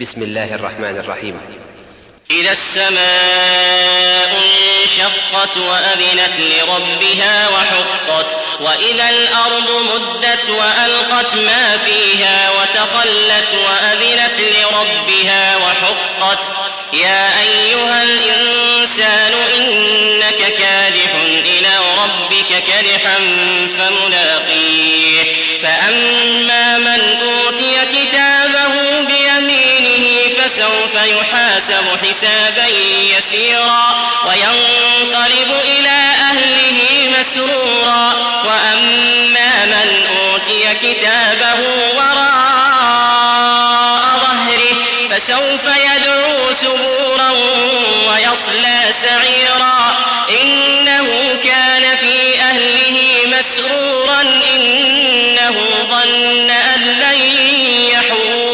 بسم الله الرحمن الرحيم. إذا السماء انشقت وأذنت لربها وحقت وإذا الأرض مدت وألقت ما فيها وتخلت وأذنت لربها وحقت. يا أيها الإنسان إنك كادح إلى ربك كدحا فملاقيه. فأما فسوف يحاسب حسابا يسيرا وينقلب إلى أهله مسرورا وأما من أوتي كتابه وراء ظهره فسوف يدعو سبورا ويصلى سعيرا إنه كان في أهله مسرورا إنه ظن أن لن يحور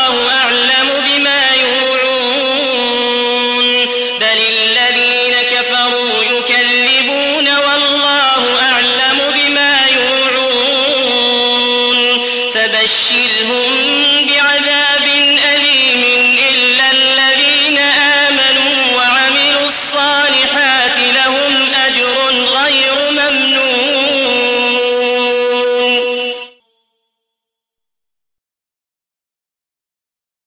فبشرهم